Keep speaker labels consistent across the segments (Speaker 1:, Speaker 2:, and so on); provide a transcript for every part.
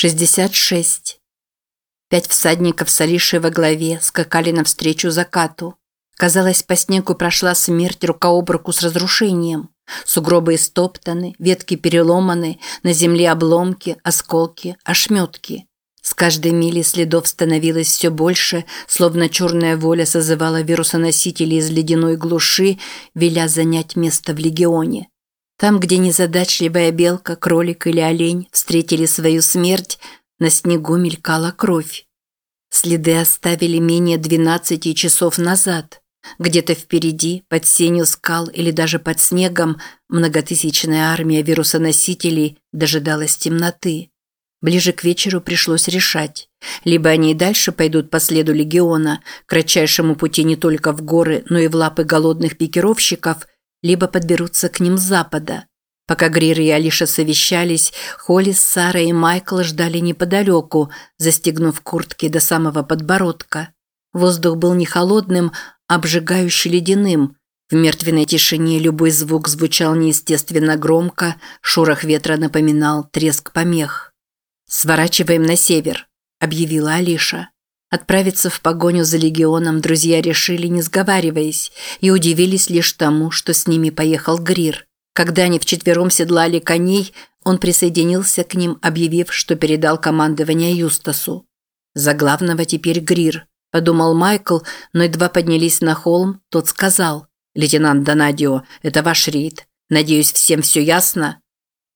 Speaker 1: 66. Пять всадников с Алишей во главе скакали навстречу закату. Казалось, по снегу прошла смерть рука об руку с разрушением. Сугробы истоптаны, ветки переломаны, на земле обломки, осколки, ошметки. С каждой мили следов становилось все больше, словно черная воля созывала вирусоносителей из ледяной глуши, веля занять место в легионе. Там, где незадачливая белка, кролик или олень встретили свою смерть, на снегу мелькала кровь. Следы оставили менее 12 часов назад. Где-то впереди, под сенью скал или даже под снегом, многотысячная армия вирусоносителей дожидалась темноты. Ближе к вечеру пришлось решать. Либо они и дальше пойдут по следу легиона, кратчайшему пути не только в горы, но и в лапы голодных пикировщиков – либо подберутся к ним с запада. Пока Грир и Алиша совещались, Холли, Сара и Майкл ждали неподалеку, застегнув куртки до самого подбородка. Воздух был не холодным, а обжигающе ледяным. В мертвенной тишине любой звук звучал неестественно громко, шорох ветра напоминал треск помех. «Сворачиваем на север», – объявила Алиша. Отправиться в погоню за легионом друзья решили, не сговариваясь, и удивились лишь тому, что с ними поехал Грир. Когда они вчетвером седлали коней, он присоединился к ним, объявив, что передал командование Юстасу. «За главного теперь Грир», – подумал Майкл, но едва поднялись на холм, тот сказал. «Лейтенант Донадио, это ваш рейд. Надеюсь, всем все ясно?»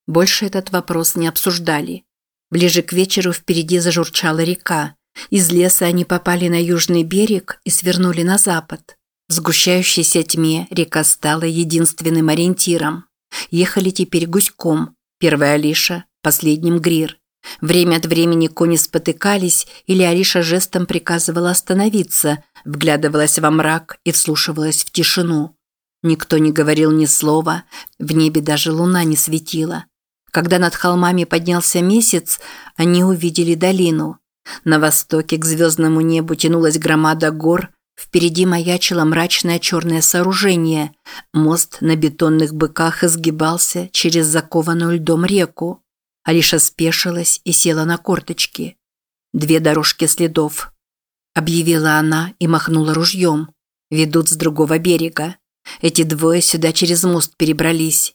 Speaker 1: Больше этот вопрос не обсуждали. Ближе к вечеру впереди зажурчала река. Из леса они попали на южный берег и свернули на запад. В сгущающейся тьме река стала единственным ориентиром. Ехали теперь гуськом. Первая Алиша, последним Грир. Время от времени кони спотыкались, или Алиша жестом приказывала остановиться, вглядывалась во мрак и вслушивалась в тишину. Никто не говорил ни слова, в небе даже луна не светила. Когда над холмами поднялся месяц, они увидели долину – на востоке к звездному небу тянулась громада гор, впереди маячило мрачное черное сооружение. Мост на бетонных быках изгибался через закованную льдом реку. Алиша спешилась и села на корточки. «Две дорожки следов», – объявила она и махнула ружьем. «Ведут с другого берега. Эти двое сюда через мост перебрались».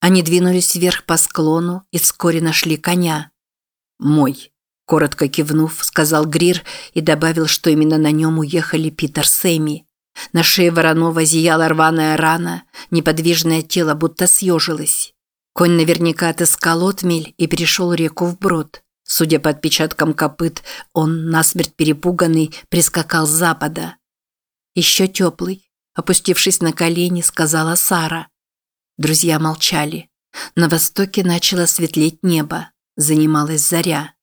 Speaker 1: Они двинулись вверх по склону и вскоре нашли коня. «Мой», Коротко кивнув, сказал Грир и добавил, что именно на нем уехали Питер с Эми. На шее Воронова зияла рваная рана, неподвижное тело будто съежилось. Конь наверняка отыскал отмель и перешел реку вброд. Судя по отпечаткам копыт, он, насмерть перепуганный, прискакал с запада. «Еще теплый», – опустившись на колени, сказала Сара. Друзья молчали. На востоке начало светлеть небо. Занималась заря.